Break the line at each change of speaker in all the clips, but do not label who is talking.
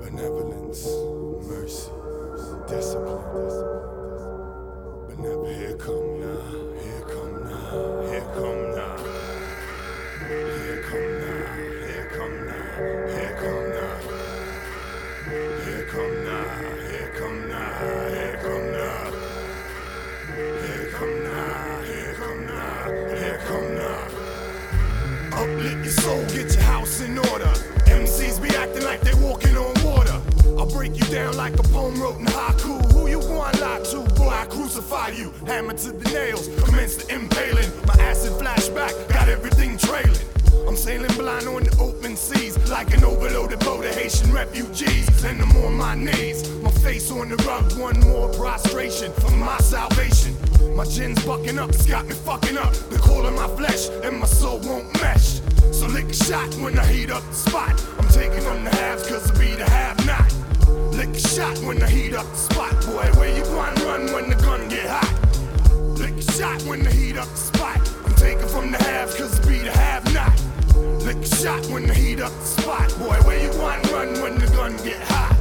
benevolence, mercy, discipline. Benevolence. Here come now, here come now, here come now. Here come now, here come now, here come now. Here come now, here come now, here come now. Here come now, here come now, here come now. Uplit your soul, get your house in order they walking on water. I'll break you down like a poem wrote in haiku. Who you want lie to? Boy, I crucify you. Hammer to the nails, commence the impaling. My acid flashback got everything trailing. I'm sailing blind on the open seas like an overloaded boat of Haitian refugees. And I'm on my knees, my face on the rug. One more prostration for my salvation. My gin's bucking up, it's got me fucking up. The coal in my flesh and my soul won't mesh. So lick a shot when I heat up the spot. I'm taking from the halves cause I be the have not. Lick a shot when I heat up the spot, boy. Where you want run when the gun get hot? Lick a shot when I heat up the spot. I'm taking from the halves cause I be the have not. Lick a shot when I heat up the spot, boy. Where you want run when the gun get hot?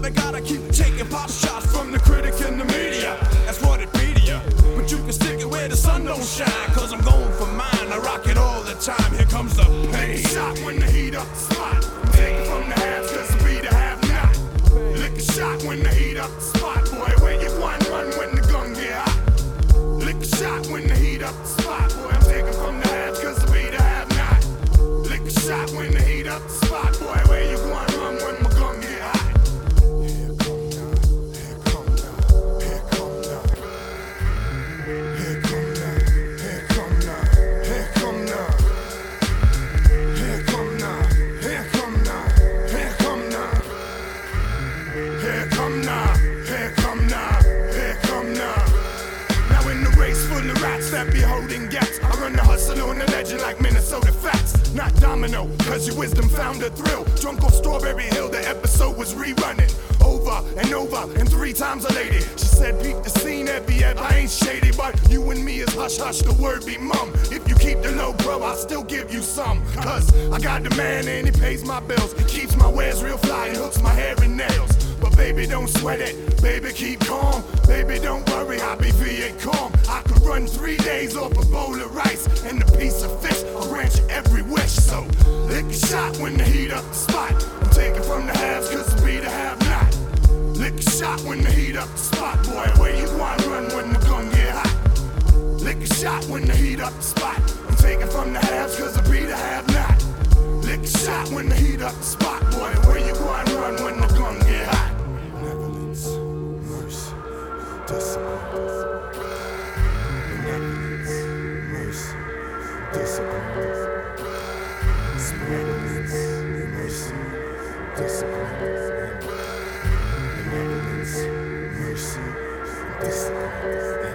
The what I got. I keep taking pop shots from the critic and the media. That's what it be to ya. But you can stick it where the sun don't shine, cause I'm going for mine. I rock it all the time. Here comes the pain.
Shot when the heat up the spot. Take it from the halves, cause I be the have not. Lick a shot when the heat up the spot, boy. Where you want run when the gun get hot? Lick a shot when the heat up the spot, boy. That be holding gaps, I run the hustle on the legend like Minnesota Fats. Not domino, cause your wisdom found a thrill. Drunk off Strawberry Hill, the episode was rerunning. Over and over, and three times a lady. She said, Peep the scene, every ebb, I ain't shady, but you and me is hush hush, the word be mum. If you keep the low, bro, I'll still give you some. Cause I got the man and he pays my bills. Keeps my wares real fly and hooks my hair and nails. But baby, don't sweat it. Baby, keep calm. Baby, don't worry, I'll be V8 calm. I three days off a bowl of rice and a piece of fish. I'll grant you every wish. So lick a shot when the heat up the spot. I'm taking from the halves cause I be the have not. Lick a shot when the heat up the spot, boy. Where you want run when the gun get hot? Lick a shot when the heat up the spot. I'm taking from the halves cause I be the have not. Lick a shot when the heat up the spot, boy. Where you going run when the gun get hot? Benevolence, mercy, discipline. Mercy, discipline. Benevolence, mercy, discipline.